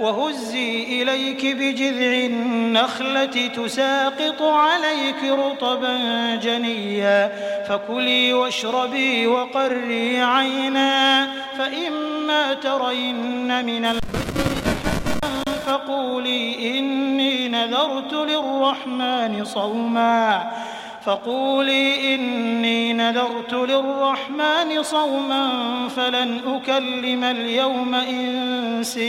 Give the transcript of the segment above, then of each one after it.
وهزي إليك بجذع النخلة تساقط عليك رطبا جنيا. فكلي واشربي وقري عينا فإما ترين من فقولي إني نذرت للرحمن صوما. فقولي إني نذرت للرحمن صوما فلن أكلم اليوم إنسيا.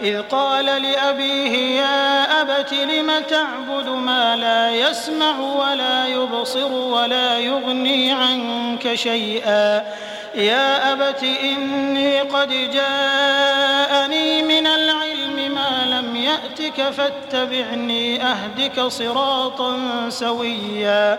إذ قال لأبيه يا أبت لم تعبد ما لا يسمع ولا يبصر ولا يغني عنك شيئا؟ يا أبت إني قد جاءني من العلم ما لم يأتك فاتبعني أهدك صراطا سويا.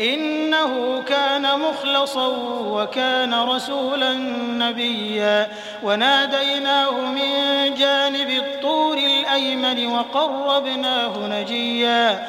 إنه كان مخلصا وكان رسولا نبيا. وناديناه من جانب الطور الأيمن وقربناه نجيا.